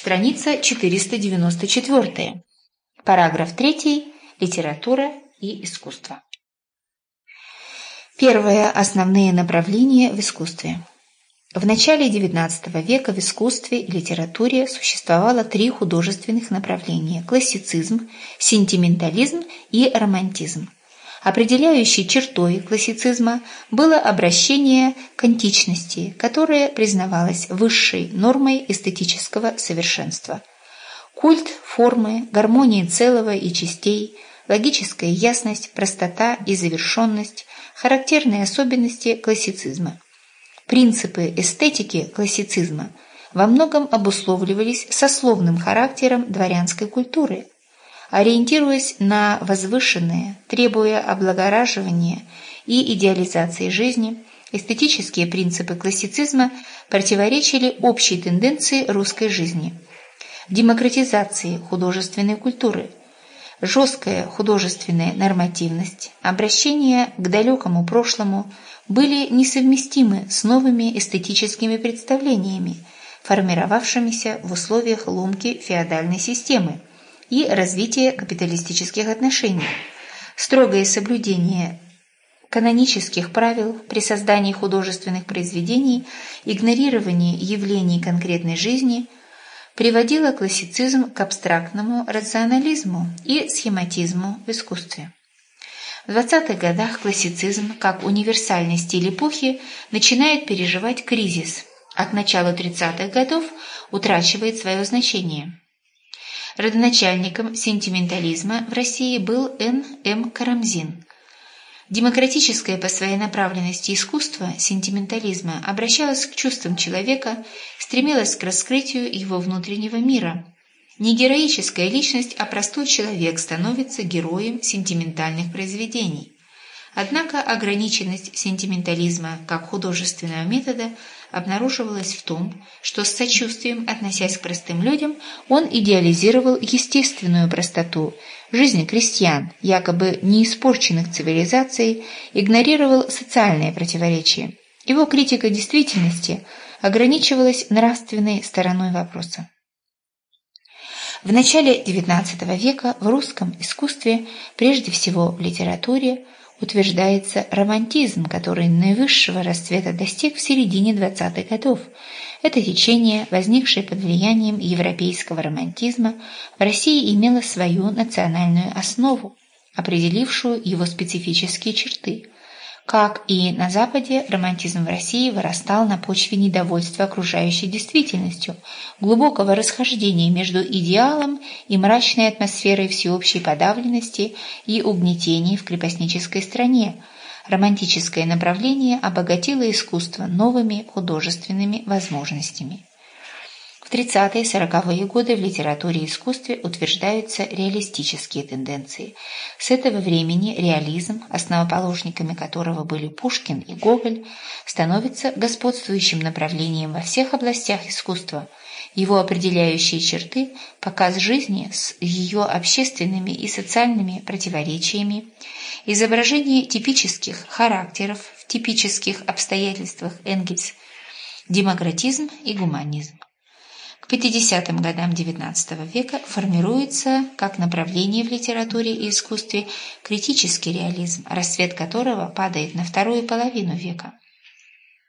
Страница 494. Параграф 3. Литература и искусство. Первое. Основные направления в искусстве. В начале XIX века в искусстве и литературе существовало три художественных направления – классицизм, сентиментализм и романтизм. Определяющей чертой классицизма было обращение к античности, которое признавалось высшей нормой эстетического совершенства. Культ формы, гармонии целого и частей, логическая ясность, простота и завершенность – характерные особенности классицизма. Принципы эстетики классицизма во многом обусловливались сословным характером дворянской культуры – ориентируясь на возвышенное, требуя облагораживания и идеализации жизни, эстетические принципы классицизма противоречили общей тенденции русской жизни – демократизации художественной культуры, жесткая художественная нормативность, обращение к далекому прошлому были несовместимы с новыми эстетическими представлениями, формировавшимися в условиях ломки феодальной системы, и развитие капиталистических отношений. Строгое соблюдение канонических правил при создании художественных произведений, игнорирование явлений конкретной жизни приводило классицизм к абстрактному рационализму и схематизму в искусстве. В 20-х годах классицизм, как универсальный стиль эпохи, начинает переживать кризис, а к началу 30-х годов утрачивает свое значение. Родоначальником сентиментализма в России был Н. М. Карамзин. Демократическое по своей направленности искусство сентиментализма обращалось к чувствам человека, стремилось к раскрытию его внутреннего мира. Не героическая личность, а простой человек становится героем сентиментальных произведений. Однако ограниченность сентиментализма как художественного метода обнаруживалась в том, что с сочувствием, относясь к простым людям, он идеализировал естественную простоту жизни крестьян, якобы не испорченных цивилизацией, игнорировал социальные противоречия. Его критика действительности ограничивалась нравственной стороной вопроса. В начале XIX века в русском искусстве, прежде всего в литературе, утверждается романтизм, который наивысшего расцвета достиг в середине 20-х годов. Это течение, возникшее под влиянием европейского романтизма, в России имело свою национальную основу, определившую его специфические черты – как и на Западе, романтизм в России вырастал на почве недовольства окружающей действительностью, глубокого расхождения между идеалом и мрачной атмосферой всеобщей подавленности и угнетений в крепостнической стране. Романтическое направление обогатило искусство новыми художественными возможностями. В 30-е и 40-е годы в литературе и искусстве утверждаются реалистические тенденции. С этого времени реализм, основоположниками которого были Пушкин и Гоголь, становится господствующим направлением во всех областях искусства. Его определяющие черты – показ жизни с ее общественными и социальными противоречиями, изображение типических характеров в типических обстоятельствах Энгельс, демократизм и гуманизм. К 50-м годам XIX века формируется как направление в литературе и искусстве критический реализм, расцвет которого падает на вторую половину века.